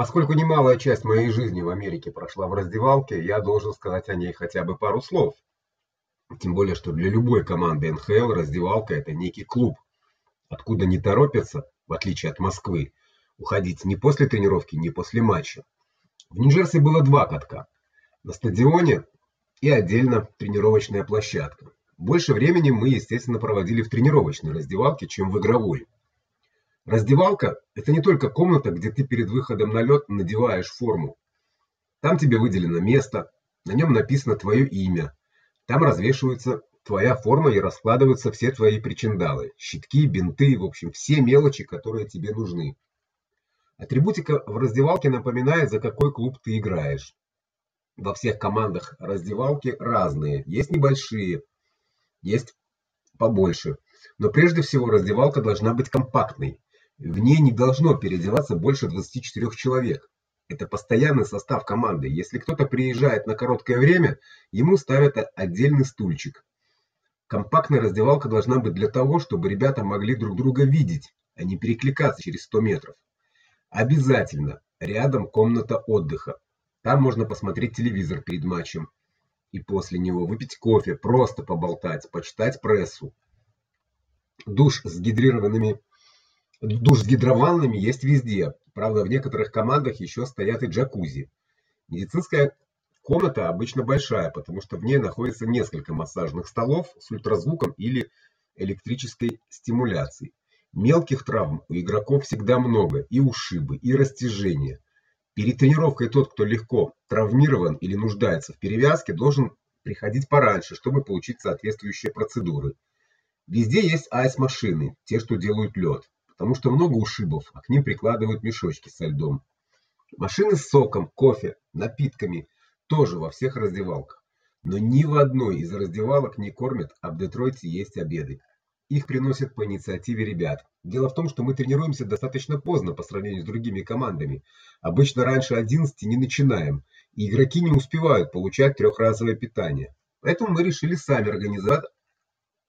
Поскольку немалая часть моей жизни в Америке прошла в раздевалке, я должен сказать о ней хотя бы пару слов. Тем более, что для любой команды НХЛ раздевалка это некий клуб, откуда не торопятся, в отличие от Москвы, уходить ни после тренировки, ни после матча. В Нью-Джерси было два катка. На стадионе и отдельно тренировочная площадка. Больше времени мы, естественно, проводили в тренировочной раздевалке, чем в игровой. Раздевалка это не только комната, где ты перед выходом на лед надеваешь форму. Там тебе выделено место, на нем написано твое имя. Там развешивается твоя форма и раскладываются все твои причиндалы: щитки, бинты, в общем, все мелочи, которые тебе нужны. Атрибутика в раздевалке напоминает, за какой клуб ты играешь. Во всех командах раздевалки разные, есть небольшие, есть побольше. Но прежде всего раздевалка должна быть компактной. В ней не должно переодеваться больше 24 человек. Это постоянный состав команды. Если кто-то приезжает на короткое время, ему ставят отдельный стульчик. Компактная раздевалка должна быть для того, чтобы ребята могли друг друга видеть, а не перекликаться через 100 метров. Обязательно рядом комната отдыха. Там можно посмотреть телевизор перед матчем и после него выпить кофе, просто поболтать, почитать прессу. Душ с гидрированными душ с гидрованными есть везде. Правда, в некоторых командах еще стоят и джакузи. Медицинская комната обычно большая, потому что в ней находится несколько массажных столов с ультразвуком или электрической стимуляцией. Мелких травм у игроков всегда много: и ушибы, и растяжения. Перед тренировкой тот, кто легко травмирован или нуждается в перевязке, должен приходить пораньше, чтобы получить соответствующие процедуры. Везде есть айс-машины, те, что делают лед, потому что много ушибов, а к ним прикладывают мешочки со льдом. Машины с соком, кофе, напитками тоже во всех раздевалках. Но ни в одной из раздевалок не кормят, а в Детройте есть обеды. Их приносят по инициативе ребят. Дело в том, что мы тренируемся достаточно поздно по сравнению с другими командами. Обычно раньше 11 не начинаем, и игроки не успевают получать трехразовое питание. Поэтому мы решили сами организовать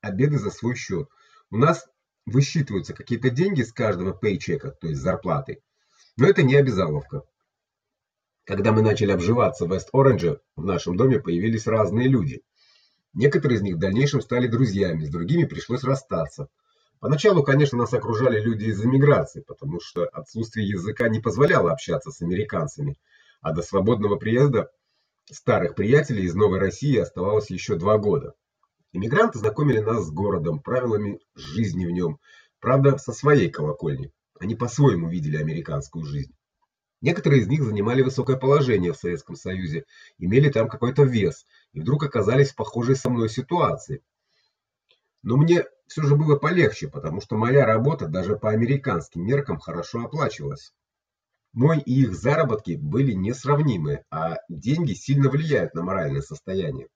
обеды за свой счет. У нас высчитываются какие-то деньги с каждого пейчека, то есть зарплаты. Но это не обязаловка. Когда мы начали обживаться в Вест-Оранже, в нашем доме появились разные люди. Некоторые из них в дальнейшем стали друзьями, с другими пришлось расстаться. Поначалу, конечно, нас окружали люди из эмиграции, потому что отсутствие языка не позволяло общаться с американцами, а до свободного приезда старых приятелей из Новой России оставалось еще два года. Эмигранты знакомили нас с городом, правилами жизни в нем, правда, со своей колокольни. Они по-своему видели американскую жизнь. Некоторые из них занимали высокое положение в Советском Союзе, имели там какой-то вес и вдруг оказались в похожей со мной ситуации. Но мне все же было полегче, потому что моя работа даже по американским меркам хорошо оплачивалась. Мой и их заработки были несравнимы, а деньги сильно влияют на моральное состояние.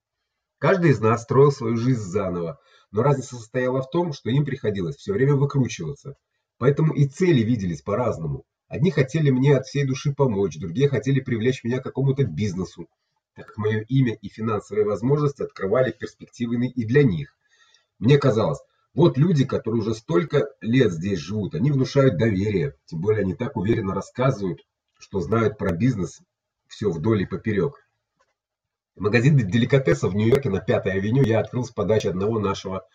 Каждый из нас строил свою жизнь заново, но разница состояла в том, что им приходилось все время выкручиваться. Поэтому и цели виделись по-разному. Одни хотели мне от всей души помочь, другие хотели привлечь меня к какому-то бизнесу, так как мое имя и финансовые возможности открывали перспективы и для них. Мне казалось, вот люди, которые уже столько лет здесь живут, они внушают доверие, тем более они так уверенно рассказывают, что знают про бизнес все вдоль и поперек. Магазин деликатесов в Нью-Йорке на Пятой авеню я открыл с подачи одного нашего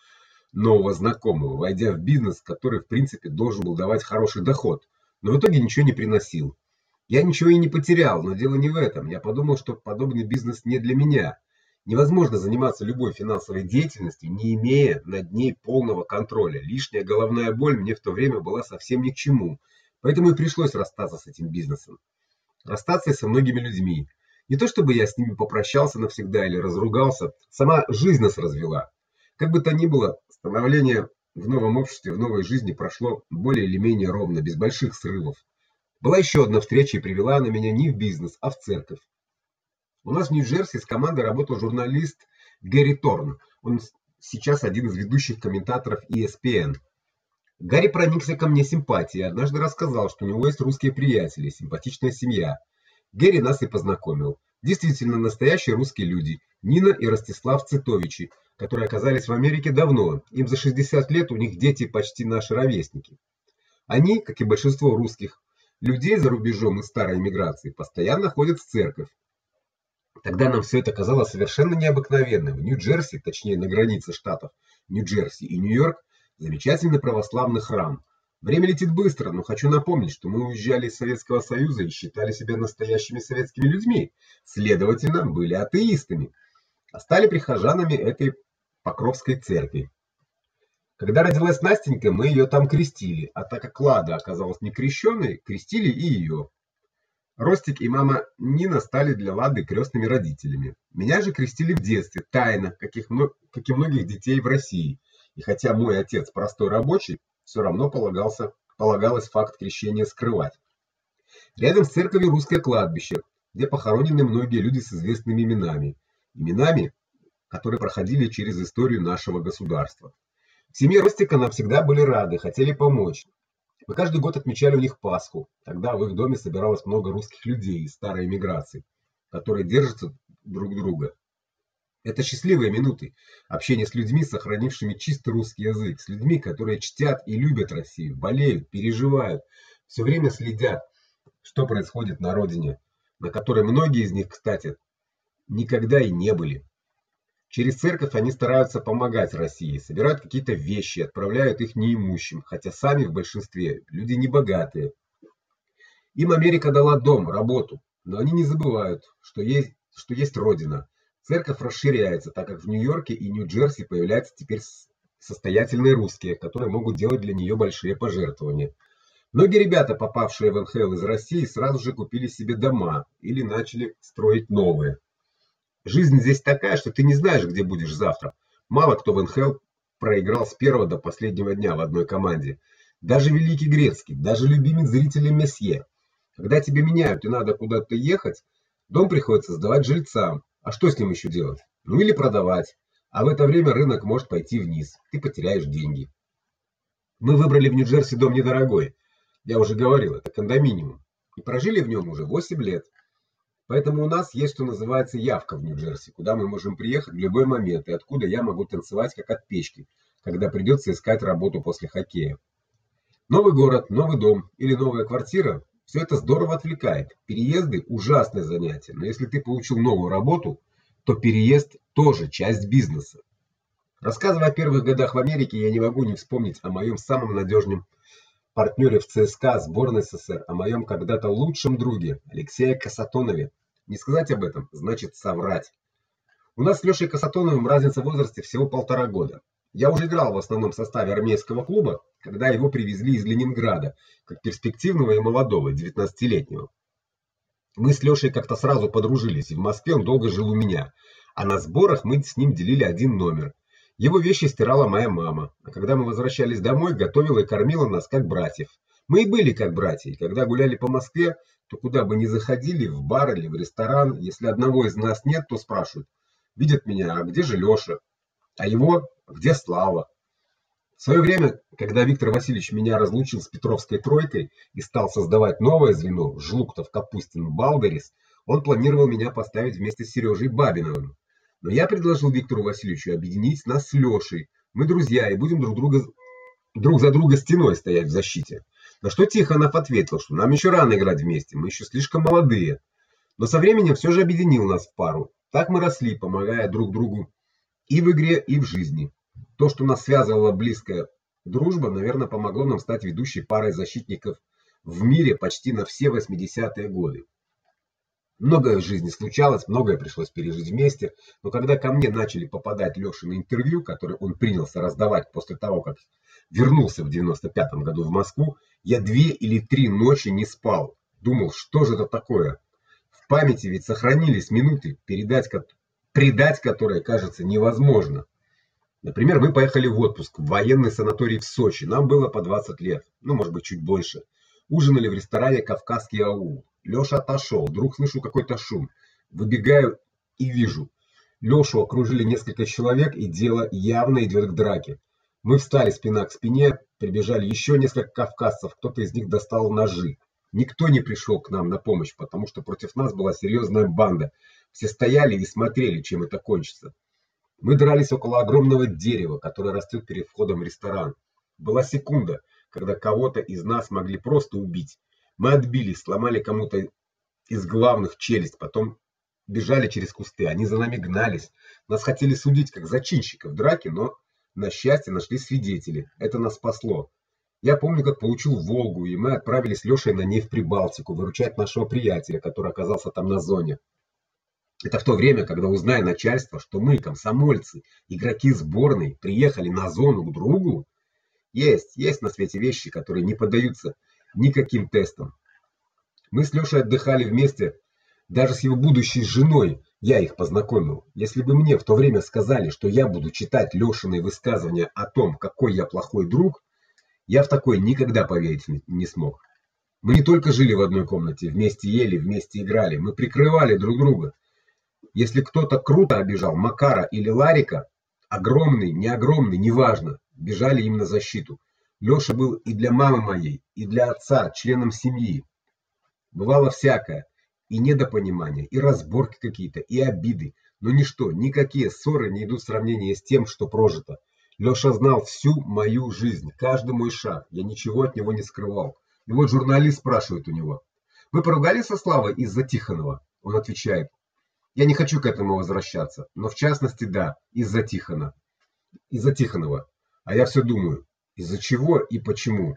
нового знакомого, войдя в бизнес, который в принципе должен был давать хороший доход но в итоге ничего не приносил. Я ничего и не потерял, но дело не в этом. Я подумал, что подобный бизнес не для меня. Невозможно заниматься любой финансовой деятельностью, не имея над ней полного контроля. Лишняя головная боль мне в то время была совсем ни к чему. Поэтому и пришлось расстаться с этим бизнесом. Расстаться со многими людьми. Не то чтобы я с ними попрощался навсегда или разругался, сама жизнь нас развела. Как бы то ни было, становление в новом обществе, в новой жизни прошло более или менее ровно, без больших срывов. Была еще одна встреча и привела она меня не в бизнес, а в церковь. У нас в Нью-Джерси с командой работал журналист Гэри Торн. Он сейчас один из ведущих комментаторов ESPN. Гарри проникся ко мне симпатией однажды рассказал, что у него есть русские приятели, симпатичная семья. Гэри нас и познакомил. Действительно настоящие русские люди. Нина и Ростислав Цитовичи, которые оказались в Америке давно. Им за 60 лет, у них дети почти наши ровесники. Они, как и большинство русских людей за рубежом из старой эмиграции постоянно ходят в церковь. Тогда нам все это казалось совершенно необыкновенным. В Нью-Джерси, точнее на границе штатов Нью-Джерси и Нью-Йорк, замечательный православный храм. Время летит быстро, но хочу напомнить, что мы уезжали из Советского Союза и считали себя настоящими советскими людьми. Следовательно, были атеистами, а стали прихожанами этой Покровской церкви. Когда родилась Настенька, мы ее там крестили, а так как Лада оказалась не крещенной, крестили и ее. Ростик и мама Нина стали для Лады крестными родителями. Меня же крестили в детстве, тайно, как и многих детей в России. И хотя мой отец простой рабочий, все равно полагался полагалось факт крещения скрывать. Рядом с церковью русское кладбище, где похоронены многие люди с известными именами, именами, которые проходили через историю нашего государства. В семье Ростика нам всегда были рады, хотели помочь. Мы каждый год отмечали у них Пасху. Тогда в их доме собиралось много русских людей из старой эмиграции, которые держатся друг друга. Это счастливые минуты общения с людьми, сохранившими чисто русский язык, с людьми, которые чтят и любят Россию, болеют, переживают, все время следят, что происходит на родине, на которой многие из них, кстати, никогда и не были. Через церковь они стараются помогать России, собирают какие-то вещи, отправляют их неимущим, хотя сами в большинстве люди небогатые. Им Америка дала дом, работу, но они не забывают, что есть что есть родина. Церковь расширяется, так как в Нью-Йорке и Нью-Джерси появляются теперь состоятельные русские, которые могут делать для нее большие пожертвования. Многие ребята, попавшие в НХЛ из России, сразу же купили себе дома или начали строить новые. Жизнь здесь такая, что ты не знаешь, где будешь завтра. Мало кто в НХЛ проиграл с первого до последнего дня в одной команде. Даже великий Грецкий, даже любимый зрителей Месье. Когда тебя меняют и надо куда-то ехать, дом приходится сдавать жильцам. А что с ним еще делать? Ну или продавать. А в это время рынок может пойти вниз. Ты потеряешь деньги. Мы выбрали в Нью-Джерси дом недорогой. Я уже говорил, это кондоминиум. И прожили в нем уже 8 лет. Поэтому у нас есть, что называется, явка в Нью-Джерси, куда мы можем приехать в любой момент и откуда я могу танцевать как от печки, когда придется искать работу после хоккея. Новый город, новый дом или новая квартира все это здорово отвлекает. Переезды ужасное занятие, но если ты получил новую работу, то переезд тоже часть бизнеса. Рассказывая о первых годах в Америке, я не могу не вспомнить о моем самом надежном партнере в ЦСКА сборной СССР, о моем когда-то лучшем друге Алексее Касатонове, не сказать об этом значит соврать. У нас с Лёшей Касатоновым разница в возрасте всего полтора года. Я уже играл в основном составе армейского клуба, когда его привезли из Ленинграда, как перспективного и молодого, 19-летнего. Мы с Лёшей как-то сразу подружились, и в Москве он долго жил у меня, а на сборах мы с ним делили один номер. Его вещи стирала моя мама, а когда мы возвращались домой, готовила и кормила нас как братьев. Мы и были как братья, и когда гуляли по Москве, то куда бы ни заходили, в бар или в ресторан, если одного из нас нет, то спрашивают: "Видят меня, а где же Лёша? А его, где Слава?" В свое время, когда Виктор Васильевич меня разлучил с Петровской тройкой и стал создавать новое звено Жлуктов, Капустин, Балдерис, он планировал меня поставить вместе с Сережей Бабиновым. Но я предложил Виктору Васильевичу объединить нас с Лёшей. Мы друзья и будем друг друга друг за друга стеной стоять в защите. На что Тихонов ответил, что нам еще рано играть вместе, мы еще слишком молодые. Но со временем все же объединил нас в пару. Так мы росли, помогая друг другу и в игре, и в жизни. То, что нас связывала близкая дружба, наверное, помогло нам стать ведущей парой защитников в мире почти на все 80-е годы. Многое в жизни случалось, многое пришлось пережить вместе, но когда ко мне начали попадать Лёшины интервью, которые он принялся раздавать после того, как вернулся в 95 году в Москву, я две или три ночи не спал. Думал, что же это такое? В памяти ведь сохранились минуты, передать предать которые, кажется, невозможно. Например, мы поехали в отпуск в военный санаторий в Сочи. Нам было по 20 лет, ну, может быть, чуть больше. Ужинали в ресторане Кавказский аул. Лёша отошел, вдруг слышу какой-то шум. Выбегаю и вижу. Лёшу окружили несколько человек, и дело явно идет к драке. Мы встали спина к спине, прибежали еще несколько кавказцев, кто-то из них достал ножи. Никто не пришел к нам на помощь, потому что против нас была серьезная банда. Все стояли и смотрели, чем это кончится. Мы дрались около огромного дерева, которое растет перед входом в ресторан. Была секунда, когда кого-то из нас могли просто убить. Мы отбились, сломали кому-то из главных челюсть, потом бежали через кусты. Они за нами гнались. Нас хотели судить как зачинщиков драки, но на счастье нашли свидетели. Это нас спасло. Я помню, как получил Волгу, и мы отправились с Лёшей на ней в Прибалтику выручать нашего приятеля, который оказался там на зоне. Это в то время, когда узнай начальство, что мы, комсомольцы, игроки сборной, приехали на зону к другу, есть, есть на свете вещи, которые не поддаются никаким тестам. Мы с Лёшей отдыхали вместе, даже с его будущей женой. Я их познакомил. Если бы мне в то время сказали, что я буду читать Лёшины высказывания о том, какой я плохой друг, я в такое никогда поверить не смог. Мы не только жили в одной комнате, вместе ели, вместе играли, мы прикрывали друг друга. Если кто-то круто обижал Макара или Ларика, огромный, не огромный, неважно, бежали им на защиту. Лёша был и для мамы моей, и для отца членом семьи. Бывало всякое, и недопонимания, и разборки какие-то, и обиды, но ничто, никакие ссоры не идут в сравнение с тем, что прожито. Лёша знал всю мою жизнь, каждый мой шаг. Я ничего от него не скрывал. И вот журналист спрашивает у него: "Вы поругались со Славой из-за Тихонова?" Он отвечает: "Я не хочу к этому возвращаться, но в частности, да, из-за Тихона. Из-за Тихонова. А я все думаю, из-за чего и почему?"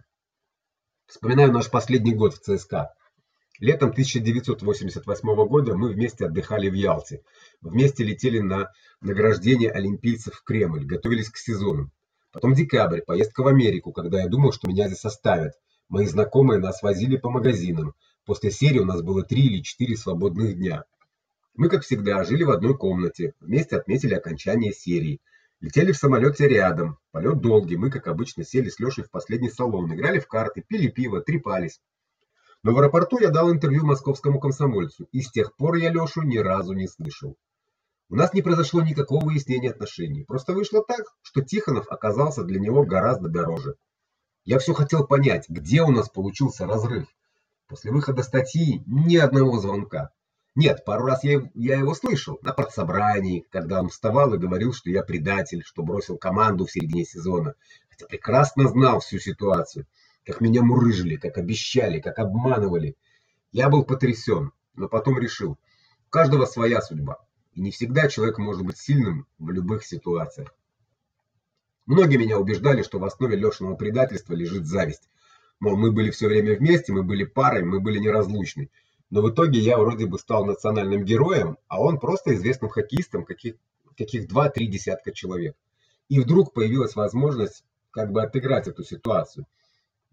Вспоминаю наш последний год в ЦСКА. Летом 1988 года мы вместе отдыхали в Ялте. Вместе летели на награждение олимпийцев в Кремль, готовились к сезону. Потом декабрь, поездка в Америку, когда я думал, что меня здесь оставят. Мои знакомые нас возили по магазинам. После серии у нас было три или четыре свободных дня. Мы, как всегда, жили в одной комнате, вместе отметили окончание серии. Летели в самолете рядом. Полет долгий. Мы, как обычно, сели с Лёшей в последний салон, играли в карты, пили пиво, трепались. Но в аэропорту я дал интервью московскому комсомольцу, и с тех пор я Лёшу ни разу не слышал. У нас не произошло никакого выяснения отношений. Просто вышло так, что Тихонов оказался для него гораздо дороже. Я все хотел понять, где у нас получился разрыв. После выхода статьи ни одного звонка. Нет, пару раз я, я его слышал на партсобрании, когда он вставал и говорил, что я предатель, что бросил команду в середине сезона, хотя прекрасно знал всю ситуацию как меня мурыжили, как обещали, как обманывали. Я был потрясен, но потом решил: у каждого своя судьба, и не всегда человек может быть сильным в любых ситуациях. Многие меня убеждали, что в основе Лёшиного предательства лежит зависть. Мол, мы были все время вместе, мы были парой, мы были неразлучны. Но в итоге я вроде бы стал национальным героем, а он просто известным хоккеистом, каких каких два-три десятка человек. И вдруг появилась возможность как бы отыграть эту ситуацию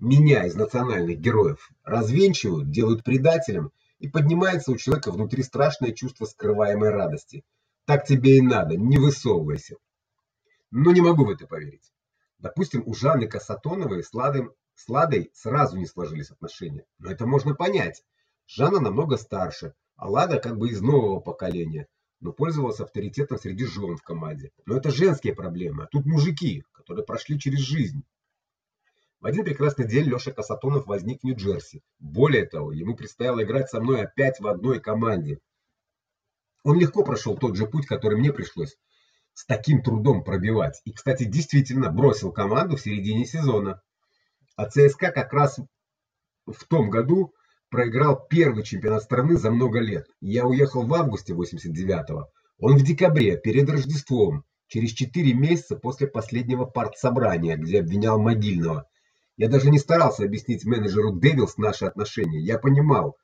меня из национальных героев развенчивают, делают предателем, и поднимается у человека внутри страшное чувство скрываемой радости. Так тебе и надо, не высовывайся. Но не могу в это поверить. Допустим, у Жанны Касатоновой с Ладой, с Ладой сразу не сложились отношения. Но это можно понять. Жанна намного старше, а Лада как бы из нового поколения, но пользовалась авторитетом среди жен в команде. Но это женские проблемы, а тут мужики, которые прошли через жизнь. В один прекрасный день Лёша Касатонов возник в Нью-Джерси. Более того, ему предстояло играть со мной опять в одной команде. Он легко прошел тот же путь, который мне пришлось с таким трудом пробивать. И, кстати, действительно бросил команду в середине сезона. А ЦСКА как раз в том году проиграл первый чемпионат страны за много лет. Я уехал в августе 89-го. Он в декабре, перед Рождеством, через четыре месяца после последнего партсобрания, где обвинял Могильного. Я даже не старался объяснить менеджеру Дэвилс наши отношения. Я понимал,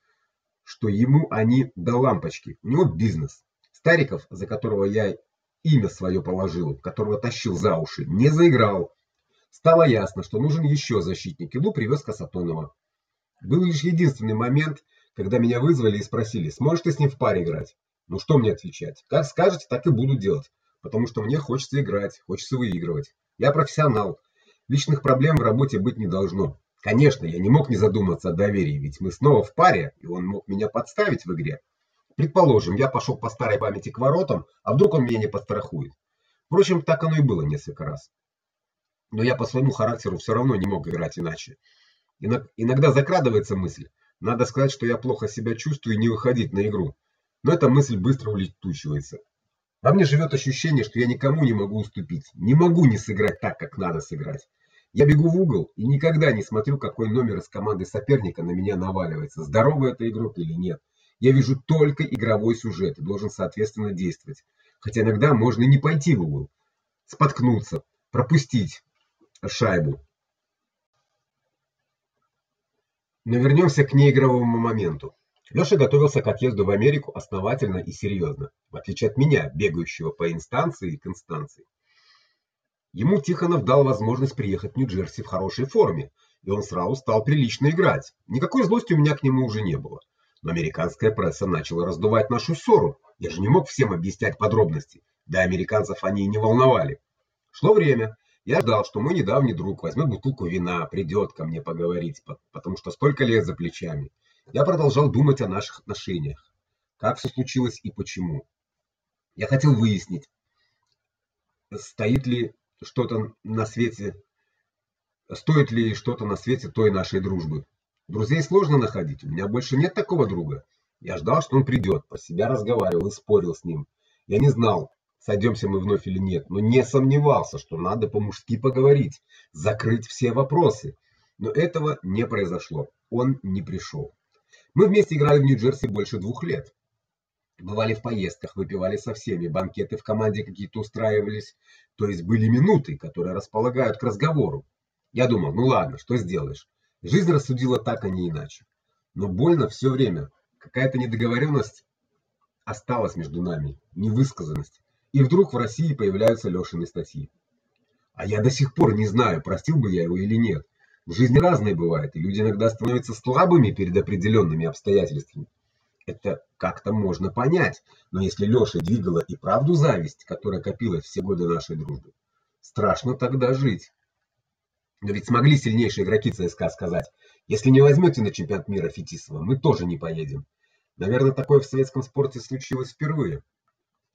что ему они до лампочки. У него бизнес. Стариков, за которого я имя свое положил, которого тащил за уши, не заиграл. Стало ясно, что нужен еще защитник. Иду привез Касатонова. Был лишь единственный момент, когда меня вызвали и спросили: "Сможешь ты с ним в паре играть?" Ну что мне отвечать? Как скажете, так и буду делать, потому что мне хочется играть, хочется выигрывать. Я профессионал. Личных проблем в работе быть не должно. Конечно, я не мог не задуматься о доверии, ведь мы снова в паре, и он мог меня подставить в игре. Предположим, я пошел по старой памяти к воротам, а вдруг он меня не подстрахует. Впрочем, так оно и было несколько раз. Но я по своему характеру все равно не мог играть иначе. Иногда закрадывается мысль: надо сказать, что я плохо себя чувствую и не выходить на игру. Но эта мысль быстро улетучивается. Во мне живет ощущение, что я никому не могу уступить, не могу не сыграть так, как надо сыграть. Я бегу в угол и никогда не смотрю, какой номер из команды соперника на меня наваливается. Здоровый это игрок или нет. Я вижу только игровой сюжет и должен соответственно действовать. Хотя иногда можно и не пойти в угол, споткнуться, пропустить шайбу. Но вернемся к неигровому моменту. Лёша готовился к отъезду в Америку основательно и серьезно, в отличие от меня, бегающего по инстанции и к инстанции. Ему Тихонов дал возможность приехать в Нью-Джерси в хорошей форме, и он сразу стал прилично играть. Никакой злости у меня к нему уже не было. Но американская пресса начала раздувать нашу ссору. Я же не мог всем объяснять подробности. Да американцев они и не волновали. Шло время. Я ждал, что мой недавний друг возьмет бутылку вина, придет ко мне поговорить, потому что столько лет за плечами. Я продолжал думать о наших отношениях. Как все случилось и почему. Я хотел выяснить, стоит ли что-то на свете, стоит ли что-то на свете той нашей дружбы. Друзей сложно находить. У меня больше нет такого друга. Я ждал, что он придет, по себя разговаривал и спорил с ним. Я не знал, сойдемся мы вновь или нет, но не сомневался, что надо по-мужски поговорить, закрыть все вопросы. Но этого не произошло. Он не пришел. Мы вместе играли в Нью-Джерси больше двух лет. Бывали в поездках, выпивали со всеми, банкеты в команде какие-то устраивались, то есть были минуты, которые располагают к разговору. Я думал: "Ну ладно, что сделаешь? Жизнь рассудила так, а не иначе". Но больно все время. Какая-то недоговоренность осталась между нами, невысказанность. И вдруг в России появляются Лёшины статьи. А я до сих пор не знаю, простил бы я его или нет. В жизни разное бывает, и люди иногда становятся слабыми перед определенными обстоятельствами. Это как-то можно понять. Но если Лёша двигала и правду зависть, которая копилась все годы нашей дружбы, страшно тогда жить. Но ведь смогли сильнейшие игроки ЦСКА сказать: "Если не возьмете на чемпионат мира Фетисова, мы тоже не поедем". Наверное, такое в советском спорте случилось впервые.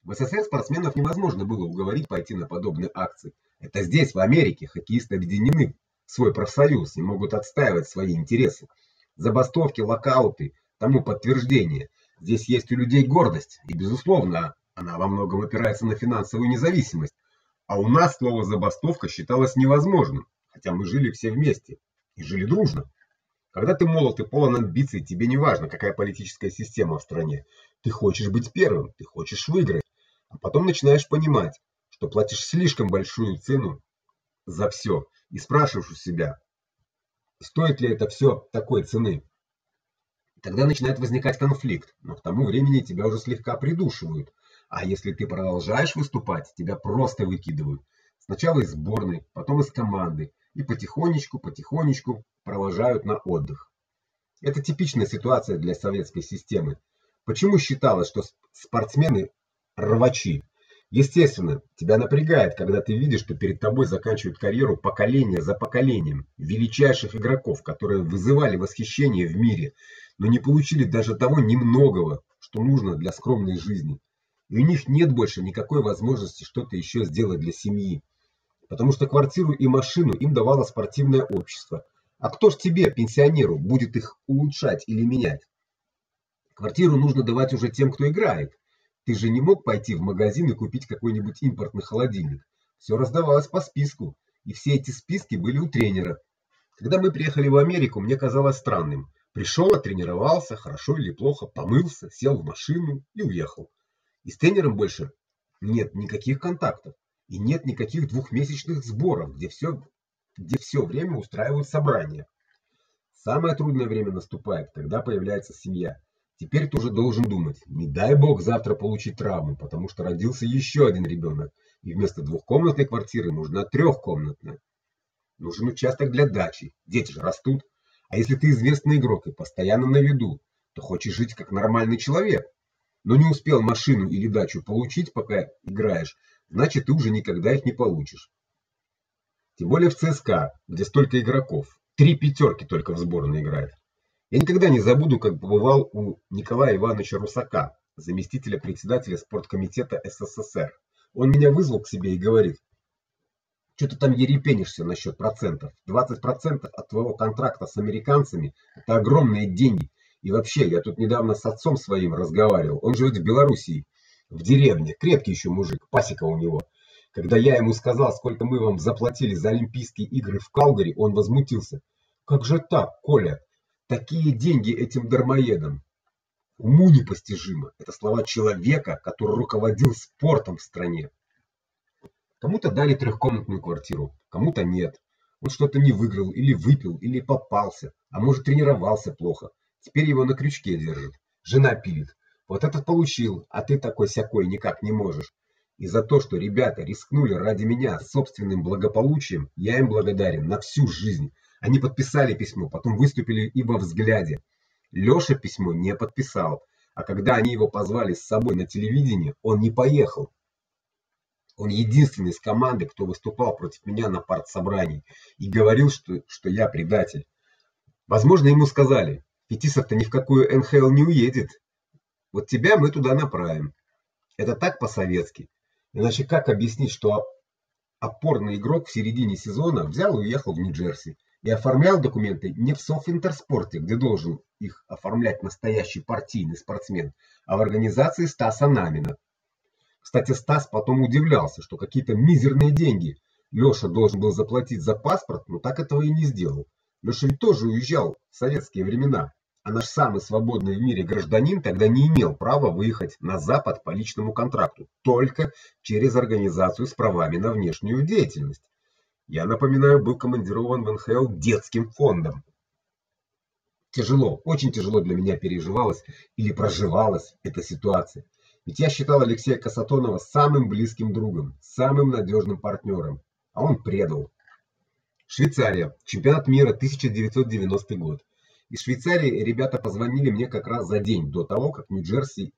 В СССР спортсменов невозможно было уговорить пойти на подобные акции. Это здесь, в Америке, хоккеисты объединены свой профсоюз и могут отстаивать свои интересы. Забастовки, локауты тому подтверждение. Здесь есть у людей гордость, и безусловно, она во многом опирается на финансовую независимость. А у нас слово забастовка считалось невозможным, хотя мы жили все вместе и жили дружно. Когда ты молод и полон амбиций, тебе не важно, какая политическая система в стране. Ты хочешь быть первым, ты хочешь выиграть. А потом начинаешь понимать, что платишь слишком большую цену за все и спрашиваешь у себя, стоит ли это все такой цены. Тогда начинает возникать конфликт, но к тому времени тебя уже слегка придушивают. А если ты продолжаешь выступать, тебя просто выкидывают. Сначала из сборной, потом из команды и потихонечку, потихонечку провожают на отдых. Это типичная ситуация для советской системы. Почему считалось, что спортсмены рвачи? Естественно, тебя напрягает, когда ты видишь, что перед тобой заканчивают карьеру поколение за поколением величайших игроков, которые вызывали восхищение в мире, но не получили даже того немногого, что нужно для скромной жизни. И у них нет больше никакой возможности что-то еще сделать для семьи, потому что квартиру и машину им давало спортивное общество. А кто ж тебе, пенсионеру, будет их улучшать или менять? Квартиру нужно давать уже тем, кто играет. Ты же не мог пойти в магазин и купить какой-нибудь импортный холодильник. Все раздавалось по списку, и все эти списки были у тренера. Когда мы приехали в Америку, мне казалось странным. Пришел, тренировался, хорошо или плохо, помылся, сел в машину и уехал. И с тренером больше нет никаких контактов и нет никаких двухмесячных сборов, где все где все время устраивают собрания. Самое трудное время наступает, когда появляется семья. Теперь ты уже должен думать: не дай бог завтра получить травму, потому что родился еще один ребенок, и вместо двухкомнатной квартиры нужна трехкомнатная. Нужен участок для дачи. Дети же растут. А если ты известный игрок и постоянно на виду, то хочешь жить как нормальный человек. Но не успел машину или дачу получить, пока играешь, значит, ты уже никогда их не получишь. Тем более в ЦСКА, где столько игроков. Три пятерки только в сборной играет. Я никогда не забуду, как побывал у Николая Ивановича Русака, заместителя председателя спорткомитета СССР. Он меня вызвал к себе и говорит: "Что ты там ерепенишься насчет процентов? 20% от твоего контракта с американцами это огромные деньги. И вообще, я тут недавно с отцом своим разговаривал. Он живет в Белоруссии, в деревне, крепкий еще мужик, пасека у него. Когда я ему сказал, сколько мы вам заплатили за Олимпийские игры в Калгари, он возмутился. Как же так, Коля? Такие деньги этим дармоедам. Уму непостижимо. Это слова человека, который руководил спортом в стране. Кому-то дали трехкомнатную квартиру, кому-то нет. Он что-то не выиграл или выпил, или попался, а может, тренировался плохо. Теперь его на крючке держат. Жена пилит. Вот этот получил, а ты такой сякой никак не можешь. И за то, что ребята рискнули ради меня собственным благополучием, я им благодарен на всю жизнь. Они подписали письмо, потом выступили и во взгляде. Лёша письмо не подписал, а когда они его позвали с собой на телевидение, он не поехал. Он единственный из команды, кто выступал против меня на партсобрании и говорил, что что я предатель. Возможно, ему сказали: "Фетисов-то ни в какую НХЛ не уедет. Вот тебя мы туда направим". Это так по-советски. Иначе как объяснить, что опорный игрок в середине сезона взял и уехал в Нью-Джерси и оформлял документы не в Софинтерспорте, где должен их оформлять настоящий партийный спортсмен, а в организации Стаса Намина. Кстати, Стас потом удивлялся, что какие-то мизерные деньги Лёша должен был заплатить за паспорт, но так этого и не сделал. Лёша ведь тоже уезжал в советские времена, а наш самый свободный в мире гражданин тогда не имел права выехать на запад по личному контракту, только через организацию с правами на внешнюю деятельность. Я напоминаю, был командирован в НХЛ детским фондом. Тяжело, очень тяжело для меня переживалась или проживалась эта ситуация. Ведь я считал Алексея Касатонова самым близким другом, самым надежным партнером, а он предал. Швейцария. Чемпионат мира 1990 год. Из Швейцарии ребята позвонили мне как раз за день до того, как Нью-Джерси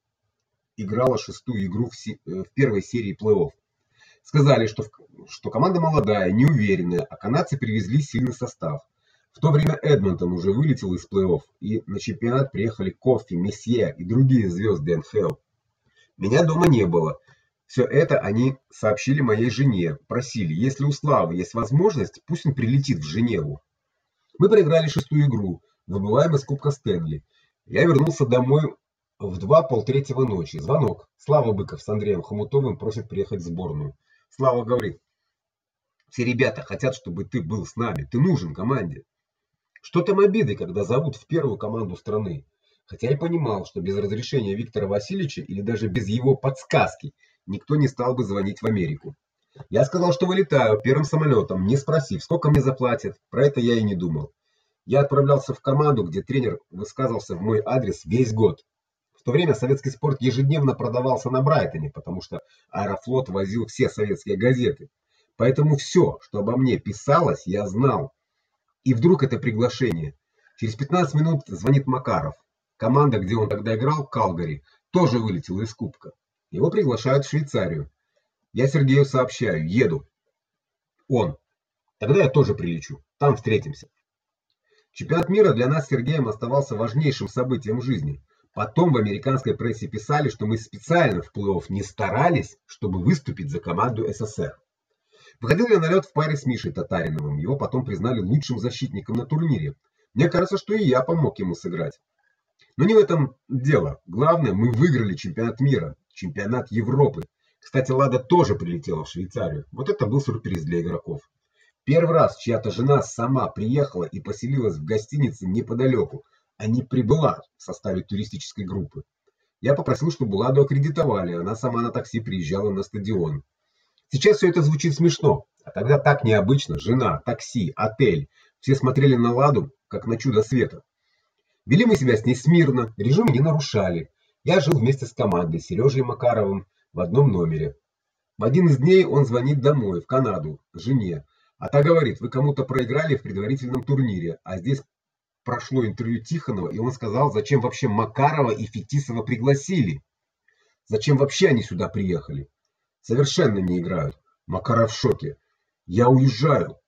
играла шестую игру в, э, в первой серии плей-офф. Сказали, что что команда молодая, неуверенная, а канадцы привезли сильный состав. В то время Эдмонтон уже вылетел из плей-офф, и на чемпионат приехали Кофи, Месье и другие звезды НХЛ. Меня дома не было. Все это они сообщили моей жене, просили, если у Славы есть возможность, пусть он прилетит в Женеву. Мы проиграли шестую игру, выбываем из Кубка Стэнли. Я вернулся домой в два полтретьего ночи. Звонок. Слава Быков с Андреем Хомутовым просит приехать в сборную. Слава говорит: "Все ребята хотят, чтобы ты был с нами. Ты нужен команде". Что там обиды, когда зовут в первую команду страны? хотя и понимал, что без разрешения Виктора Васильевича или даже без его подсказки никто не стал бы звонить в Америку. Я сказал, что вылетаю первым самолетом, не спросив, сколько мне заплатят. Про это я и не думал. Я отправлялся в команду, где тренер высказывался в мой адрес весь год. В то время советский спорт ежедневно продавался на Брайтоне, потому что Аэрофлот возил все советские газеты. Поэтому все, что обо мне писалось, я знал. И вдруг это приглашение. Через 15 минут звонит Макаров. Команда, где он тогда играл, Калгари, тоже вылетела из кубка. Его приглашают в Швейцарию. Я Сергею сообщаю: "Еду". Он: "Тогда я тоже прилечу. Там встретимся". Чемпионат мира для нас с Сергеем оставался важнейшим событием жизни. Потом в американской прессе писали, что мы специально в плей-офф не старались, чтобы выступить за команду СССР. Выходил я на лед в паре с Мишей Татариновым. Его потом признали лучшим защитником на турнире. Мне кажется, что и я помог ему сыграть. Но не в этом дело. Главное, мы выиграли чемпионат мира, чемпионат Европы. Кстати, Лада тоже прилетела в Швейцарию. Вот это был сюрприз для игроков. Первый раз чья-то жена сама приехала и поселилась в гостинице неподалеку, а не прибыла в составе туристической группы. Я попросил, чтобы Ладу аккредитовали, она сама на такси приезжала на стадион. Сейчас все это звучит смешно, а тогда так необычно: жена, такси, отель. Все смотрели на Ладу как на чудо света. Вели мы себя с ней смирно, режим не нарушали. Я жил вместе с командой Сережей Макаровым в одном номере. В один из дней он звонит домой, в Канаду, жене. А та говорит: "Вы кому-то проиграли в предварительном турнире, а здесь прошло интервью Тихонова, и он сказал, зачем вообще Макарова и Фетисова пригласили? Зачем вообще они сюда приехали? Совершенно не играют". Макаров в шоке. "Я уезжаю.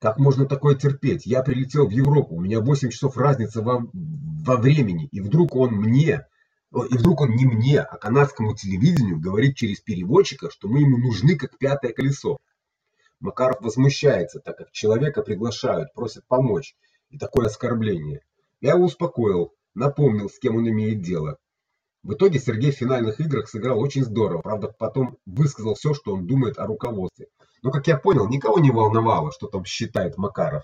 Как можно такое терпеть? Я прилетел в Европу, у меня 8 часов разница во, во времени, и вдруг он мне, и вдруг он не мне, а канадскому телевидению говорит через переводчика, что мы ему нужны как пятое колесо. Макаров возмущается, так как человека приглашают, просят помочь, и такое оскорбление. Я его успокоил, напомнил, с кем он имеет дело. В итоге Сергей в финальных играх сыграл очень здорово. Правда, потом высказал все, что он думает о руководстве. Но, как я понял, никого не волновало, что там считает Макаров.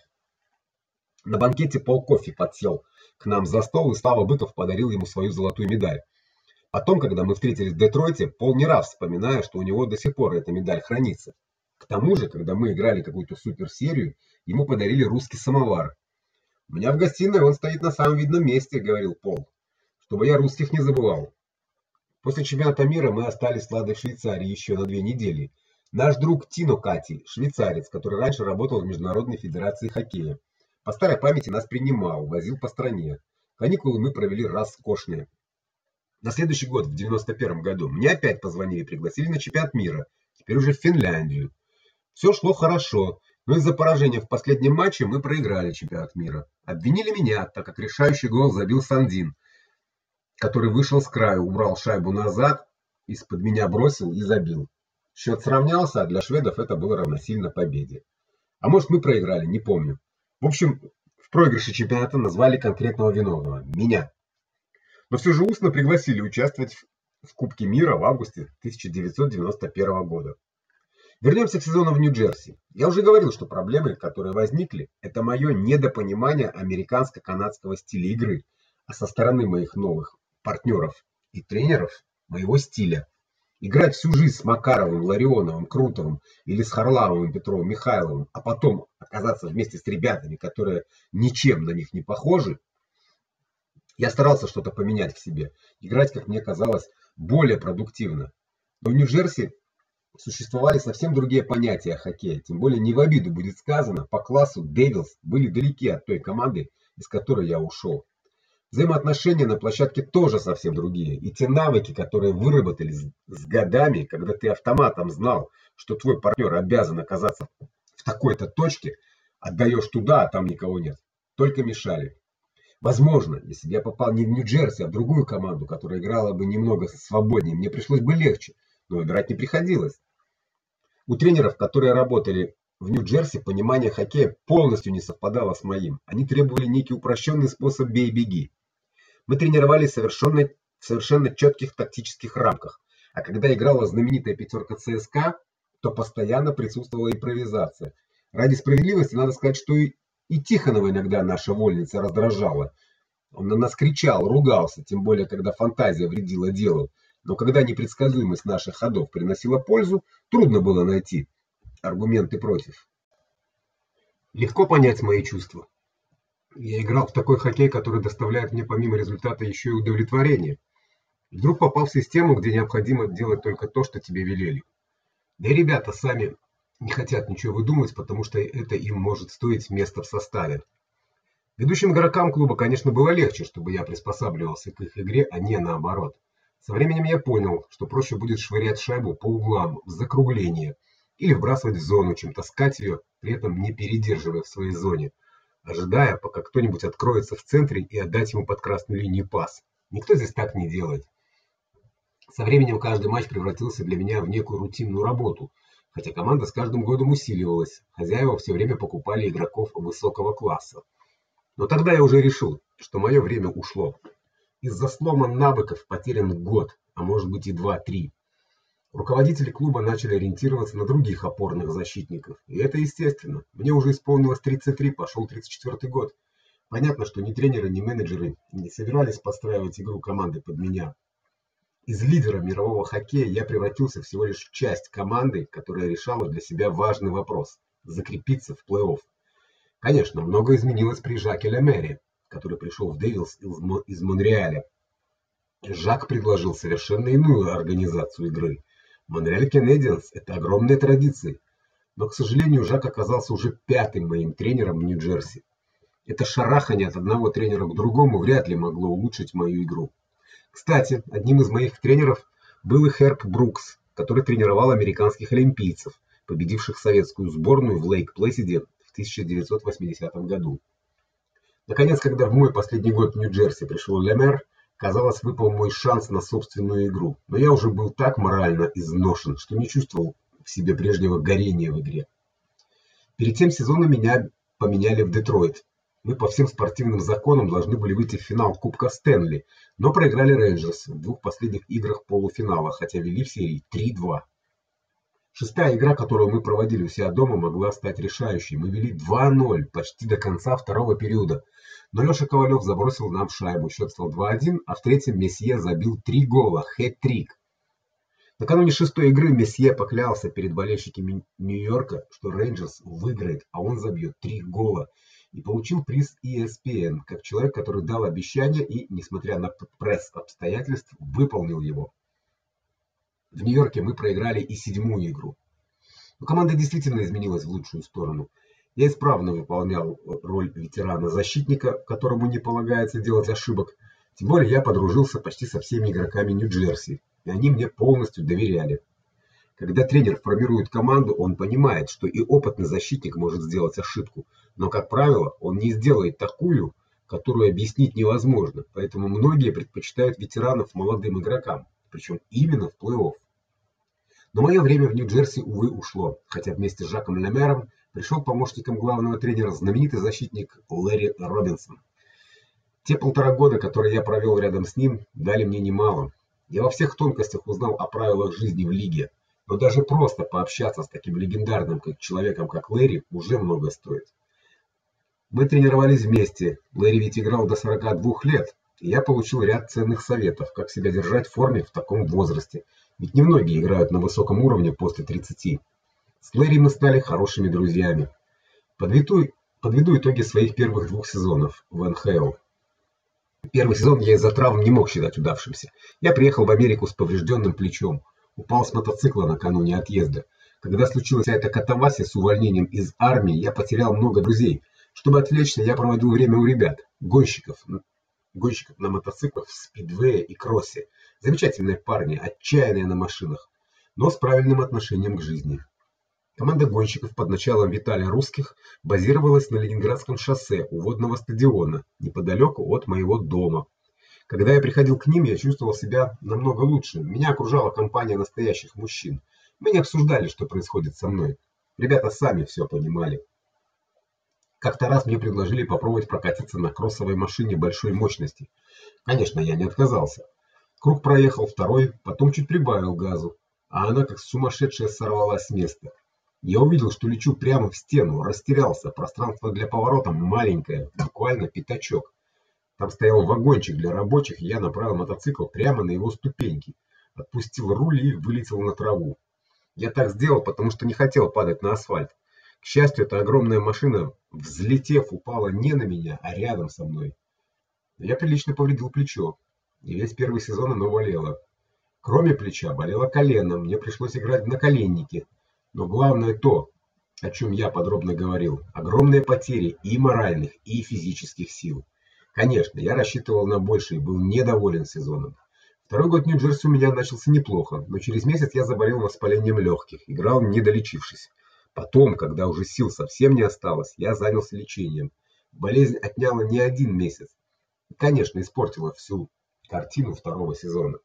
На банкете Пол Кофе подсел к нам за стол, и Слава Быков подарил ему свою золотую медаль. Потом, когда мы встретились в Детройте, Пол не раз вспоминая, что у него до сих пор эта медаль хранится. К тому же, когда мы играли какую-то суперсерию, ему подарили русский самовар. У меня в гостиной он стоит на самом видном месте, говорил Пол чтобы я русских не забывал. После чемпионата мира мы остались с Ладой в Швейцарии еще на две недели. Наш друг Тино Кати, швейцарец, который раньше работал в Международной федерации хоккея, по старой памяти нас принимал, возил по стране. Каникулы мы провели роскошные. На следующий год, в 91 году, мне опять позвонили пригласили на чемпионат мира, теперь уже в Финляндию. Все шло хорошо, но из-за поражения в последнем матче мы проиграли чемпионат мира. Обвинили меня, так как решающий гол забил Сандин, который вышел с краю, убрал шайбу назад, из-под меня бросил и забил. Счет сравнялся, а для шведов это было равносильно победе. А может, мы проиграли, не помню. В общем, в проигрыше чемпионата назвали конкретного виновного меня. Но все же устно пригласили участвовать в Кубке мира в августе 1991 года. Вернемся к сезону в Нью-Джерси. Я уже говорил, что проблемы, которые возникли, это мое недопонимание американско-канадского стиля игры, а со стороны моих новых партнеров и тренеров моего стиля. Играть всю жизнь с Макаровым, Ларионовым, Крутовым или с Харламовым, Петровым, Михайловым, а потом оказаться вместе с ребятами, которые ничем на них не похожи. Я старался что-то поменять в себе, играть, как мне казалось, более продуктивно. Но в Нью-Джерси существовали совсем другие понятия о хоккее, тем более не в обиду будет сказано, по классу Devils были далеки от той команды, из которой я ушел. Взаимоотношения на площадке тоже совсем другие. И те навыки, которые выработались с годами, когда ты автоматом знал, что твой партнер обязан оказаться в такой-то точке, отдаешь туда, а там никого нет. Только мешали. Возможно, если бы я попал не в Нью-Джерси, а в другую команду, которая играла бы немного свободнее, мне пришлось бы легче, но выбирать не приходилось. У тренеров, которые работали в Нью-Джерси, понимание хоккея полностью не совпадало с моим. Они требовали некий упрощенный способ бей-беги. Мы тренировались совершенно в совершенно четких тактических рамках. А когда играла знаменитая пятерка ЦСКА, то постоянно присутствовала импровизация. Ради справедливости надо сказать, что и, и Тихонова иногда наша вольница раздражала. Он на нас кричал, ругался, тем более когда фантазия вредила делу. Но когда непредсказуемость наших ходов приносила пользу, трудно было найти аргументы против. Легко понять мои чувства. Я играл в такой хоккей, который доставляет мне помимо результата еще и удовлетворение. вдруг попал в систему, где необходимо делать только то, что тебе велели. Да и ребята сами не хотят ничего выдумывать, потому что это им может стоить места в составе. Ведущим игрокам клуба, конечно, было легче, чтобы я приспосабливался к их игре, а не наоборот. Со временем я понял, что проще будет швырять шайбу по углам в закругление или вбрасывать в зону, чем таскать ее, при этом не передерживая в своей зоне ожидая, пока кто-нибудь откроется в центре и отдать ему под красную линию пас. Никто здесь так не делает. Со временем каждый матч превратился для меня в некую рутинную работу, хотя команда с каждым годом усиливалась. Хозяева все время покупали игроков высокого класса. Но тогда я уже решил, что мое время ушло. Из-за слома навыков потерян год, а может быть и два-три. Руководители клуба начали ориентироваться на других опорных защитников, и это естественно. Мне уже исполнилось 33, пошел 34 год. Понятно, что ни тренеры, ни менеджеры не собирались подстраивать игру команды под меня. Из лидера мирового хоккея я превратился всего лишь в часть команды, которая решала для себя важный вопрос закрепиться в плей-офф. Конечно, много изменилось при Жаке Лемере, который пришел в Девилс из Монреаля. Жак предложил совершенно иную организацию игры. Монреаль Canadiens это огромная традиция. Но, к сожалению, Жак оказался уже пятым моим тренером в Нью-Джерси. Это шарахание от одного тренера к другому вряд ли могло улучшить мою игру. Кстати, одним из моих тренеров был и Херб Брукс, который тренировал американских олимпийцев, победивших советскую сборную в Лейк-Плэсиде в 1980 году. Наконец, когда в мой последний год в Нью-Джерси пришел Лемер, Казалось, выпал мой шанс на собственную игру, но я уже был так морально изношен, что не чувствовал в себе прежнего горения в игре. Перед тем сезоном меня поменяли в Детройт. Мы по всем спортивным законам должны были выйти в финал Кубка Стэнли, но проиграли Рейнджерс в двух последних играх полуфинала, хотя вели в серии 3-2. Шестая игра, которую мы проводили у себя дома, могла стать решающей. Мы вели 2:0 почти до конца второго периода. Но Лёша Ковалев забросил нам шайбу. Счет стал 2:1, а в третьем Месье забил три гола, хэт-трик. Накануне шестой игры Месье поклялся перед болельщиками Нью-Йорка, что Рейнджерс выиграет, а он забьет три гола и получил приз ESPN как человек, который дал обещание и, несмотря на пресс обстоятельств, выполнил его. В Нью-Йорке мы проиграли и седьмую игру. Но команда действительно изменилась в лучшую сторону. Я исправно выполнял роль ветерана-защитника, которому не полагается делать ошибок. Тем более я подружился почти со всеми игроками Нью-Джерси, и они мне полностью доверяли. Когда тренер формирует команду, он понимает, что и опытный защитник может сделать ошибку, но, как правило, он не сделает такую, которую объяснить невозможно. Поэтому многие предпочитают ветеранов молодым игрокам, причем именно в плей-офф. Но мое время в Нью-Джерси увы ушло, хотя вместе с Жаком Лемером пришел помощником главного тренера знаменитый защитник Лэри Робинсон. Те полтора года, которые я провел рядом с ним, дали мне немало. Я во всех тонкостях узнал о правилах жизни в лиге, но даже просто пообщаться с таким легендарным как человеком, как Лэри, уже много стоит. Мы тренировались вместе. Лэри ведь играл до 42 лет, и я получил ряд ценных советов, как себя держать в форме в таком возрасте ведь немногие играют на высоком уровне после 30. С Лэри мы стали хорошими друзьями. Подведу, подведу итоги своих первых двух сезонов в НХЛ. Первый сезон я из-за травм не мог считать удавшимся. Я приехал в Америку с поврежденным плечом, упал с мотоцикла накануне отъезда. Когда случилась эта катавасия с увольнением из армии, я потерял много друзей. Чтобы отвлечься, я проводил время у ребят, гонщиков, гонщиков на мотоциклах в спидвее и кроссе. Замечательные парни, отчаянные на машинах, но с правильным отношением к жизни. Команда гонщиков под началом Виталия Русских базировалась на Ленинградском шоссе у водного стадиона, неподалеку от моего дома. Когда я приходил к ним, я чувствовал себя намного лучше. Меня окружала компания настоящих мужчин. Мы не обсуждали, что происходит со мной. Ребята сами все понимали. Как-то раз мне предложили попробовать прокатиться на кроссовой машине большой мощности. Конечно, я не отказался. Круг проехал второй, потом чуть прибавил газу, а она как сумасшедшая сорвалась с места. Я увидел, что лечу прямо в стену, растерялся. Пространство для поворота маленькое, буквально пятачок. Там стоял вагончик для рабочих, и я направил мотоцикл прямо на его ступеньки, отпустил руль и вылетел на траву. Я так сделал, потому что не хотел падать на асфальт. К счастью, эта огромная машина, взлетев, упала не на меня, а рядом со мной. Я прилично повредил плечо и весь первый сезон оно болело. Кроме плеча болело колено, мне пришлось играть на коленнике. Но главное то, о чем я подробно говорил, огромные потери и моральных, и физических сил. Конечно, я рассчитывал на больше и был недоволен сезоном. Второй год Нью-Джерси у меня начался неплохо, но через месяц я заболел воспалением легких, играл не долечившись. Потом, когда уже сил совсем не осталось, я занялся лечением. Болезнь отняла не один месяц. конечно, испортила всю картину второго сезона.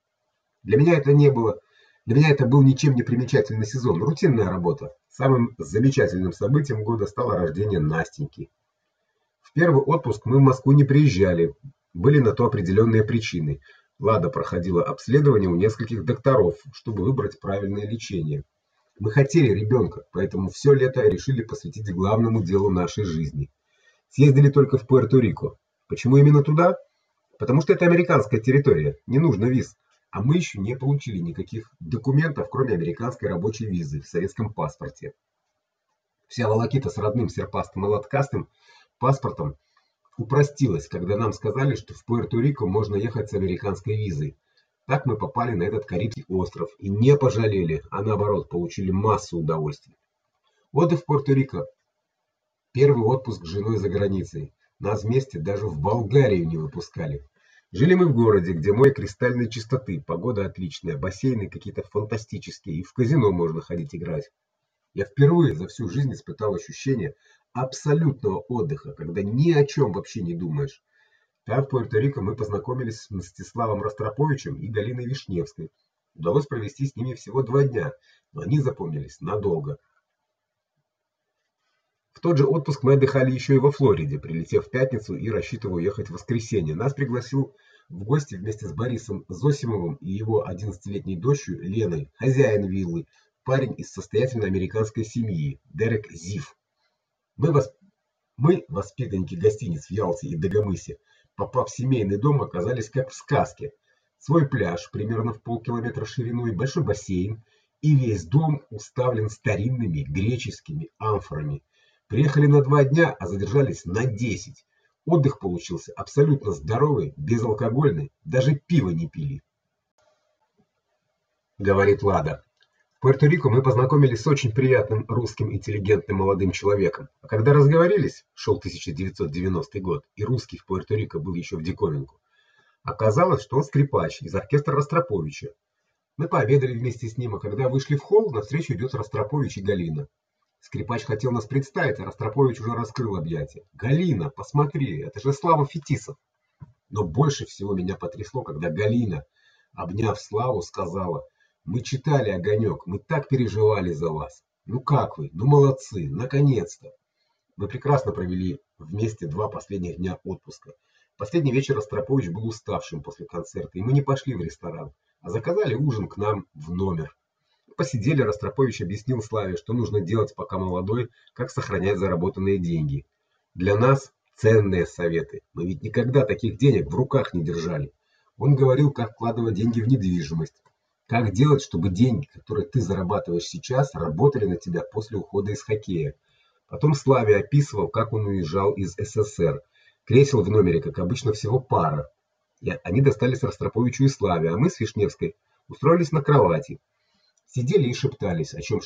Для меня это не было, для меня это был ничем не примечательный сезон, рутинная работа. Самым замечательным событием года стало рождение Настеньки. В первый отпуск мы в Москву не приезжали. Были на то определенные причины. Лада проходила обследование у нескольких докторов, чтобы выбрать правильное лечение. Мы хотели ребенка, поэтому все лето решили посвятить главному делу нашей жизни. Съездили только в Пуэрто-Рико. Почему именно туда? Потому что это американская территория, не нужно виз. А мы еще не получили никаких документов, кроме американской рабочей визы в советском паспорте. Вся волокита с родным серпастым и латкастым паспортом упростилась, когда нам сказали, что в Пуэрто-Рико можно ехать с американской визой. Так мы попали на этот Карибский остров и не пожалели, а наоборот, получили массу удовольствий. И в Пуэрто-Рико. Первый отпуск с женой за границей. Нас вместе даже в Болгарию не выпускали. Жили мы в городе, где море кристальной чистоты, погода отличная, бассейны какие-то фантастические, и в казино можно ходить играть. Я впервые за всю жизнь испытал ощущение абсолютного отдыха, когда ни о чем вообще не думаешь. Там в Пуэрто-Рико мы познакомились с Мстиславом Ростроповичем и Галиной Вишневской. Удалось провести с ними всего два дня, но они запомнились надолго. В тот же отпуск мы отдыхали еще и во Флориде, прилетев в пятницу и рассчитывая уехать в воскресенье. Нас пригласил в гости вместе с Борисом Зосимовым и его 11-летней дочерью Леной, хозяин виллы, парень из состоятельной американской семьи, Дерек Зив. Мы вас мы, воспитанники гостиниц в Ялте и Дагомысе, попав в семейный дом, оказались как в сказке. Свой пляж примерно в полкилометра шириной, большой бассейн, и весь дом уставлен старинными греческими амфорами. Приехали на два дня, а задержались на десять. Отдых получился абсолютно здоровый, безалкогольный, даже пиво не пили. Говорит Лада. В Пуэрто-Рико мы познакомились с очень приятным русским интеллигентным молодым человеком. А когда разговорились, шел 1990 год, и русский в Пуэрто-Рико был еще в диковинку. Оказалось, что он скрипач из оркестра Ростроповича. Мы пообедали вместе с ним, а когда вышли в холл, навстречу идет Ростропович и Галина. Скрипач хотел нас представить, а Ростропович уже раскрыл объятия. Галина, посмотри, это же Слава Фетисов. Но больше всего меня потрясло, когда Галина, обняв Славу, сказала: "Мы читали Огонек, мы так переживали за вас. Ну как вы? Ну молодцы, наконец-то". Мы прекрасно провели вместе два последних дня отпуска. Последний вечер Ростропович был уставшим после концерта, и мы не пошли в ресторан, а заказали ужин к нам в номер посидели, Ростропович объяснил Славе, что нужно делать, пока молодой, как сохранять заработанные деньги. Для нас ценные советы. Мы ведь никогда таких денег в руках не держали. Он говорил, как вкладывать деньги в недвижимость. Как делать, чтобы деньги, которые ты зарабатываешь сейчас, работали на тебя после ухода из хоккея. Потом Славе описывал, как он уезжал из СССР. Кресел в номере, как обычно, всего пара. И они достались Ростроповичу и Славе, а мы с Вишневской устроились на кровати. Сидели и шептались, о чем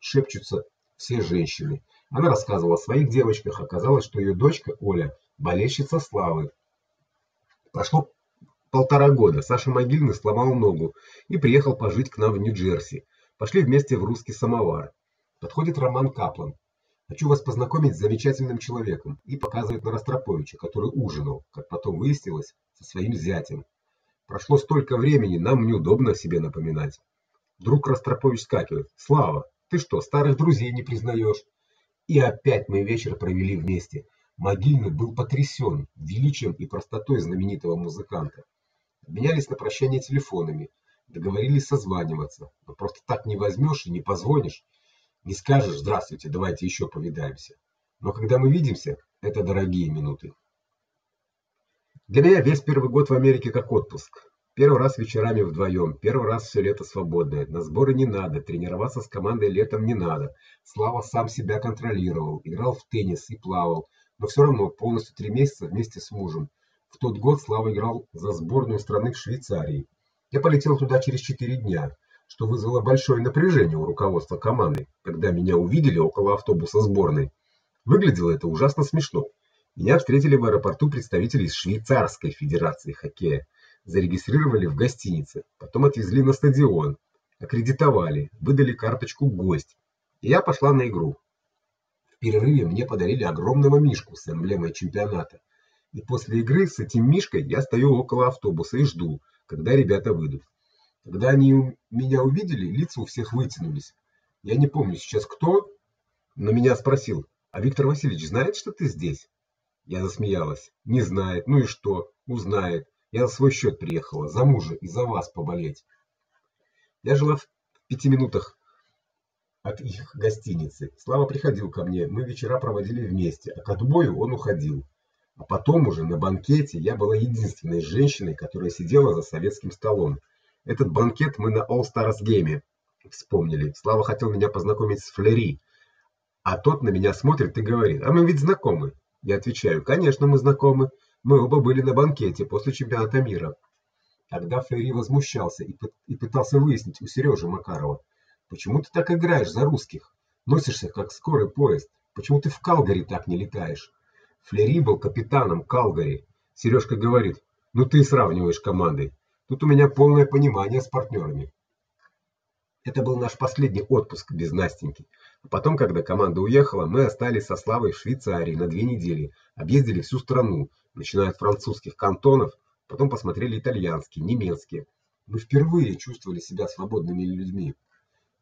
шепчутся все женщины. Она рассказывала о своих девочках, оказалось, что ее дочка Оля болельщица Славы. Прошло полтора года. Саша Могильный сломал ногу и приехал пожить к нам в Нью-Джерси. Пошли вместе в русский самовар. Подходит Роман Каплан. Хочу вас познакомить с замечательным человеком и показывает на Ростроповича, который ужинал, как потом выяснилось, со своим зятем. Прошло столько времени, нам неудобно о себе напоминать. Вдруг Ростропович скакивает. Слава, ты что, старых друзей не признаешь?» И опять мы вечер провели вместе. Могильный был потрясен величием и простотой знаменитого музыканта. Обменялись на прощание телефонами, договорились созваниваться. Но просто так не возьмешь и не позвонишь, не скажешь: "Здравствуйте, давайте еще повидаемся". Но когда мы видимся, это дорогие минуты. Для меня весь первый год в Америке как отпуск. Первый раз вечерами вдвоем, первый раз все лето свободное. На сборы не надо, тренироваться с командой летом не надо. Слава сам себя контролировал, играл в теннис и плавал, но все равно полностью три месяца вместе с мужем. В тот год Слава играл за сборную страны в Швейцарии. Я полетел туда через четыре дня, что вызвало большое напряжение у руководства команды, когда меня увидели около автобуса сборной. Выглядело это ужасно смешно. Меня встретили в аэропорту представители из швейцарской федерации хоккея зарегистрировали в гостинице, потом отвезли на стадион, аккредитовали, выдали карточку гость. И я пошла на игру. В перерыве мне подарили огромного мишку с эмблемой чемпионата. И после игры с этим мишкой я стою около автобуса и жду, когда ребята выйдут. Когда они меня увидели, лица у всех вытянулись. Я не помню сейчас кто, но меня спросил: "А Виктор Васильевич знает, что ты здесь?" Я засмеялась. "Не знает. Ну и что? Узнает. Я за свой счет приехала, за мужа и за вас поболеть. Я жила в пяти минутах от их гостиницы. Слава приходил ко мне, мы вечера проводили вместе, а к отбою он уходил. А потом уже на банкете я была единственной женщиной, которая сидела за советским столом. Этот банкет мы на All Stars Game вспомнили. Слава хотел меня познакомить с Флери. А тот на меня смотрит и говорит: "А мы ведь знакомы". Я отвечаю: "Конечно, мы знакомы. Мы оба были на банкете после чемпионата мира. Тогда Ферри возмущался и, и пытался выяснить у Сережи Макарова: "Почему ты так играешь за русских? Носишься как скорый поезд. Почему ты в Калгари так не летаешь?" Флери был капитаном Калгари. Сережка говорит: "Ну ты сравниваешь команды. Тут у меня полное понимание с партнерами». Это был наш последний отпуск без Настеньки. А потом, когда команда уехала, мы остались со Славой в Швейцарии на две недели, объездили всю страну, начиная от французских кантонов, потом посмотрели итальянские, немецкие. Мы впервые чувствовали себя свободными людьми.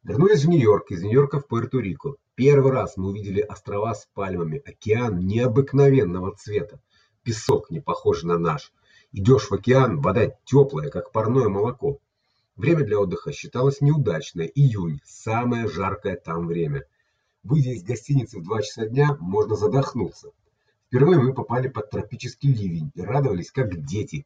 Вернулись в Нью-Йорк, из Нью-Йорка в Пуэрто-Рико. Первый раз мы увидели острова с пальмами, океан необыкновенного цвета. Песок не похож на наш. Идешь в океан, вода теплая, как парное молоко. Время для отдыха считалось неудачное. Июнь самое жаркое там время. Выйдя из гостиницы в 2 часа дня, можно задохнуться. Впервые мы попали под тропический ливень и радовались как дети.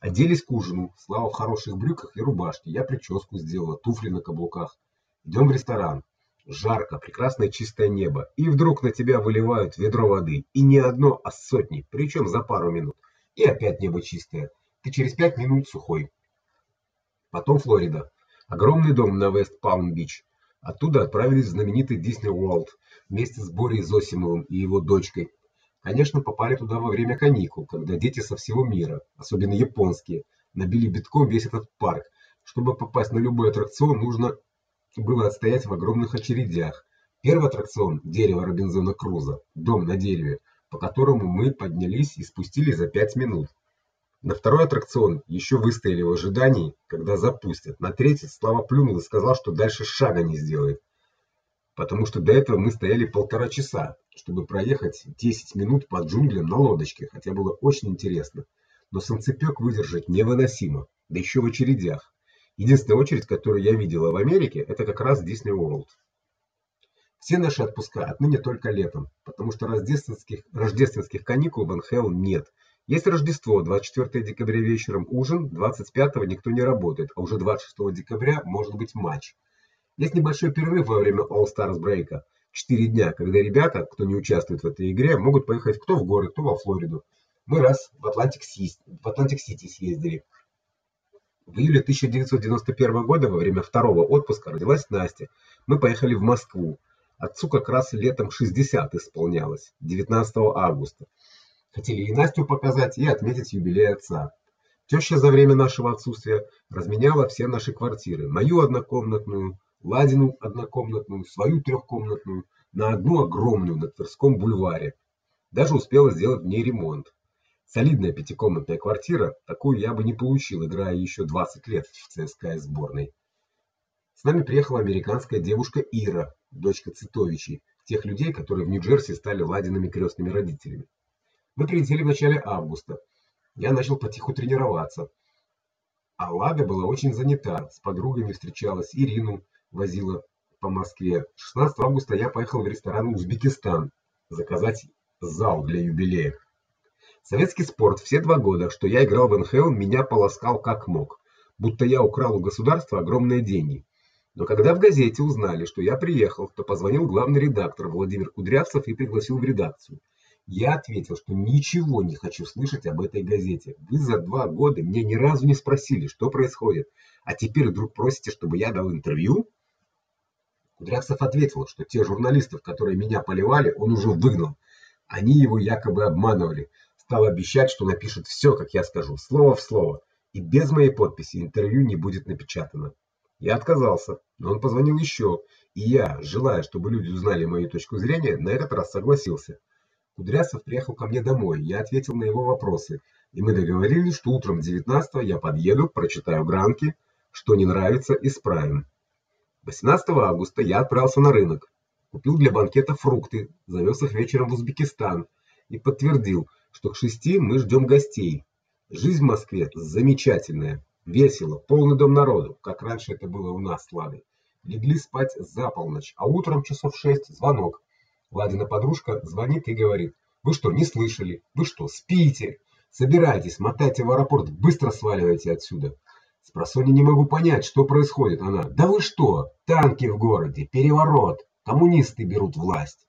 Оделись к ужину. Слава в хороших брюках и рубашке. Я прическу сделала, туфли на каблуках. Идем в ресторан. Жарко, прекрасное чистое небо, и вдруг на тебя выливают ведро воды, и не одно, а сотни, причем за пару минут. И опять небо чистое. Ты через пять минут сухой. Потом Флорида. Огромный дом на Вест-Палм-Бич. Оттуда отправились в знаменитый Дисней Уорлд вместе с Борей Зосимовым и его дочкой. Конечно, попали туда во время каникул, когда дети со всего мира, особенно японские, набили битком весь этот парк. Чтобы попасть на любой аттракцион, нужно было отстоять в огромных очередях. Первый аттракцион дерево Робинзона Круза, дом на дереве, по которому мы поднялись и спустились за пять минут. На второй аттракцион еще выстояли в ожидании, когда запустят. На третий Слава плюнул и сказал, что дальше шага не сделает. Потому что до этого мы стояли полтора часа, чтобы проехать 10 минут по джунглям на лодочке, хотя было очень интересно. Но санцепёк выдержать невыносимо, да еще в очередях. Единственная очередь, которую я видела в Америке, это как раз Disney World. Все наши отпуска отныне только летом, потому что рождественских рождественских каникул в НХЛ нет. Есть Рождество, 24 декабря вечером ужин, 25-го никто не работает, а уже 26 декабря может быть матч. Есть небольшой перерыв во время All Stars break а. Четыре дня, когда ребята, кто не участвует в этой игре, могут поехать кто в горы, кто во Флориду. Мы раз в Атлантик-Сити, в Атлантик-Сити съездили. В июле 1991 года во время второго отпуска родилась Настя. Мы поехали в Москву. Отцу как раз летом 60 исполнялось, 19 августа. Хотели и Настю показать, и отметить юбилей отца. Теща за время нашего отсутствия разменяла все наши квартиры: мою однокомнатную, Ладину однокомнатную, свою трехкомнатную на одну огромную на Тверском бульваре. Даже успела сделать в ней ремонт. Солидная пятикомнатная квартира, такую я бы не получил, играя еще 20 лет в ЦСКА сборной. С нами приехала американская девушка Ира, дочка Цитовичей, тех людей, которые в Нью-Джерси стали Ладиными крестными родителями. Мы прилетели в начале августа. Я начал потиху тренироваться. А Лада была очень занята, с подругами встречалась, Ирину возила по Москве. 16 августа я поехал в ресторан Узбекистан заказать зал для юбилея. Советский спорт все два года, что я играл в НХЛ, меня полоскал как мог, будто я украл у государства огромные деньги. Но когда в газете узнали, что я приехал, то позвонил главный редактор Владимир Кудрявцев и пригласил в редакцию. Я ответил, что ничего не хочу слышать об этой газете. Вы за два года меня ни разу не спросили, что происходит, а теперь вдруг просите, чтобы я дал интервью? Кудрявцев ответил, что те журналистов, которые меня поливали, он уже выгнал. Они его якобы обманывали. Стал обещать, что напишет все, как я скажу, слово в слово, и без моей подписи интервью не будет напечатано. Я отказался, но он позвонил еще, и я, желая, чтобы люди узнали мою точку зрения, на этот раз согласился. Кудрявцев приехал ко мне домой. Я ответил на его вопросы, и мы договорились, что утром 19 я подъеду, прочитаю гранки, что не нравится, исправим. 18 августа я отправился на рынок, купил для банкета фрукты, завез их вечером в Узбекистан и подтвердил, что к шести мы ждем гостей. Жизнь в Москве замечательная, весело, полный дом народу, как раньше это было у нас с Ладой. Легли спать за полночь, а утром часов шесть звонок. Ладина подружка звонит и говорит: "Вы что, не слышали? Вы что, спите? Собирайтесь, мотайте в аэропорт, быстро сваливайте отсюда". Спросонья не могу понять, что происходит. Она: "Да вы что? Танки в городе, переворот, коммунисты берут власть".